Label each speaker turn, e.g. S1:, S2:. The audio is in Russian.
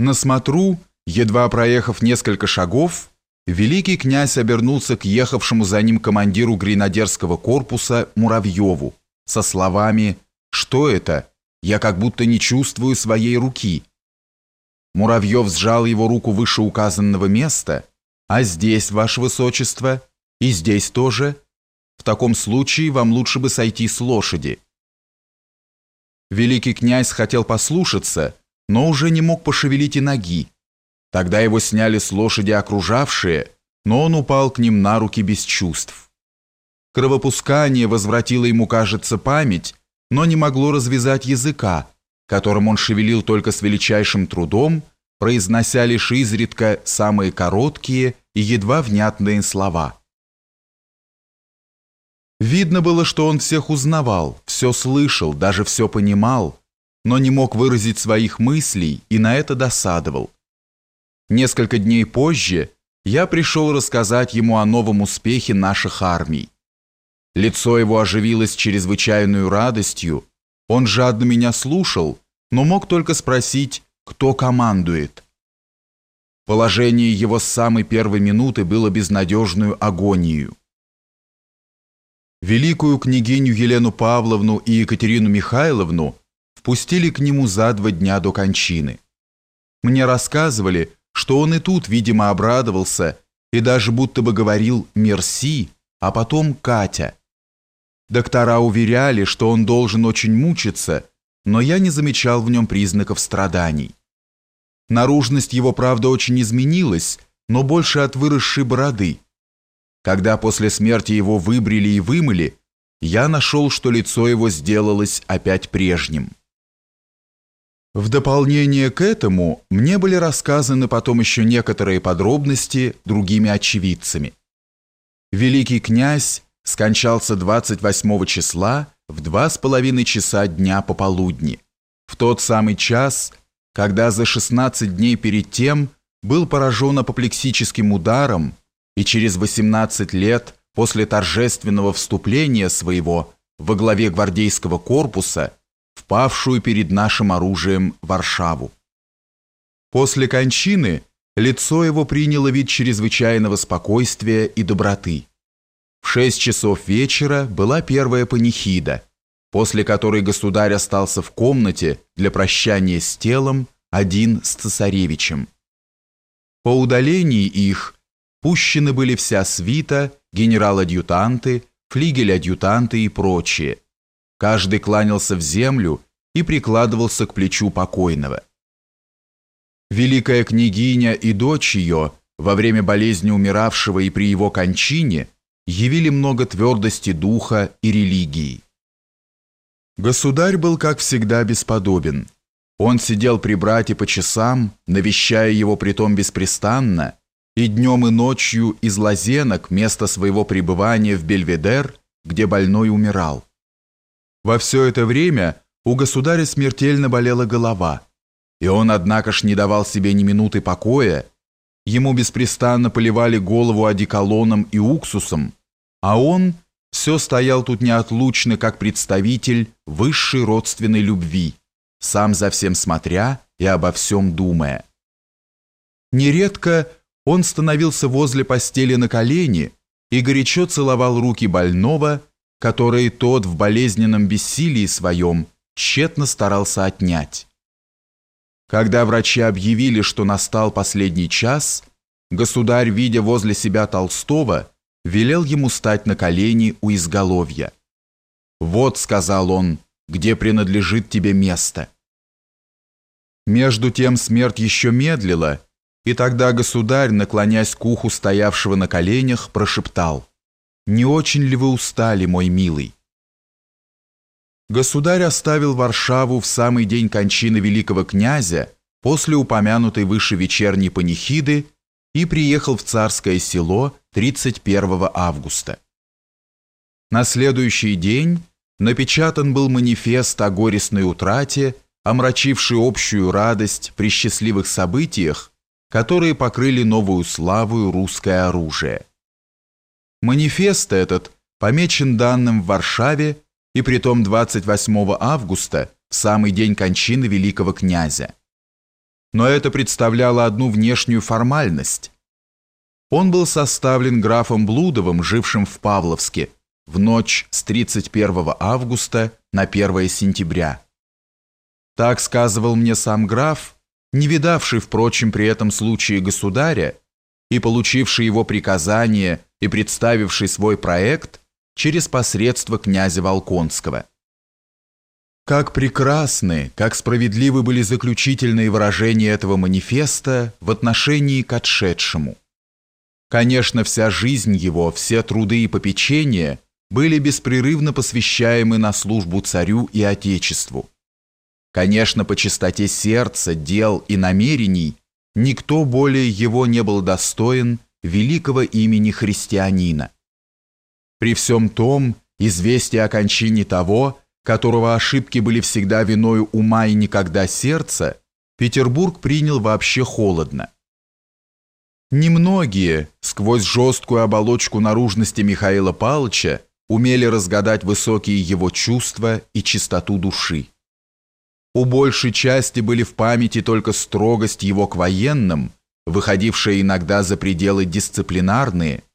S1: На смотру, едва проехав несколько шагов, великий князь обернулся к ехавшему за ним командиру гренадерского корпуса Муравьеву со словами «Что это? Я как будто не чувствую своей руки». Муравьев сжал его руку выше указанного места, а здесь, ваше высочество, и здесь тоже. В таком случае вам лучше бы сойти с лошади. Великий князь хотел послушаться, но уже не мог пошевелить и ноги. Тогда его сняли с лошади окружавшие, но он упал к ним на руки без чувств. Кровопускание возвратило ему, кажется, память, но не могло развязать языка, которым он шевелил только с величайшим трудом, произнося лишь изредка самые короткие и едва внятные слова. Видно было, что он всех узнавал, все слышал, даже все понимал, но не мог выразить своих мыслей и на это досадовал. Несколько дней позже я пришел рассказать ему о новом успехе наших армий. Лицо его оживилось чрезвычайную радостью, он жадно меня слушал, но мог только спросить, кто командует. Положение его с самой первой минуты было безнадежную агонию. Великую княгиню Елену Павловну и Екатерину Михайловну впустили к нему за два дня до кончины. Мне рассказывали, что он и тут, видимо, обрадовался и даже будто бы говорил «мерси», а потом «Катя». Доктора уверяли, что он должен очень мучиться, но я не замечал в нем признаков страданий. Наружность его, правда, очень изменилась, но больше от выросшей бороды. Когда после смерти его выбрили и вымыли, я нашел, что лицо его сделалось опять прежним. В дополнение к этому мне были рассказаны потом еще некоторые подробности другими очевидцами. Великий князь скончался 28 числа в два с половиной часа дня пополудни, в тот самый час, когда за 16 дней перед тем был поражен апоплексическим ударом и через 18 лет после торжественного вступления своего во главе гвардейского корпуса впавшую перед нашим оружием Варшаву. После кончины лицо его приняло вид чрезвычайного спокойствия и доброты. В шесть часов вечера была первая панихида, после которой государь остался в комнате для прощания с телом один с цесаревичем. По удалении их пущены были вся свита, генерал-адъютанты, флигель-адъютанты и прочие – Каждый кланялся в землю и прикладывался к плечу покойного. Великая княгиня и дочь ее во время болезни умиравшего и при его кончине явили много твердости духа и религии. Государь был, как всегда, бесподобен. Он сидел при брате по часам, навещая его притом беспрестанно, и днем и ночью из Лазенок, место своего пребывания в Бельведер, где больной умирал. Во все это время у государя смертельно болела голова, и он, однако ж, не давал себе ни минуты покоя. Ему беспрестанно поливали голову одеколоном и уксусом, а он все стоял тут неотлучно как представитель высшей родственной любви, сам за всем смотря и обо всем думая. Нередко он становился возле постели на колени и горячо целовал руки больного, которые тот в болезненном бессилии своем тщетно старался отнять. Когда врачи объявили, что настал последний час, государь, видя возле себя Толстого, велел ему стать на колени у изголовья. «Вот», — сказал он, — «где принадлежит тебе место». Между тем смерть еще медлила, и тогда государь, наклонясь к уху стоявшего на коленях, прошептал — не очень ли вы устали, мой милый? Государь оставил Варшаву в самый день кончины великого князя после упомянутой выше вечерней панихиды и приехал в царское село 31 августа. На следующий день напечатан был манифест о горестной утрате, омрачивший общую радость при счастливых событиях, которые покрыли новую славу русское оружие. Манифест этот помечен данным в Варшаве и притом 28 августа, в самый день кончины великого князя. но это представляло одну внешнюю формальность. Он был составлен графом Блудовым, жившим в Павловске, в ночь с 31 августа на 1 сентября. Так сказывал мне сам граф, не видавший, впрочем, при этом случае государя и получивший его приказание и представивший свой проект через посредство князя Волконского. Как прекрасны, как справедливы были заключительные выражения этого манифеста в отношении к отшедшему. Конечно, вся жизнь его, все труды и попечения были беспрерывно посвящаемы на службу царю и отечеству. Конечно, по чистоте сердца, дел и намерений никто более его не был достоин великого имени христианина. При всем том, известие о кончине того, которого ошибки были всегда виною ума и никогда сердца, Петербург принял вообще холодно. Немногие, сквозь жесткую оболочку наружности Михаила Павловича, умели разгадать высокие его чувства и чистоту души. У большей части были в памяти только строгость его к военным, выходившая иногда за пределы дисциплинарные –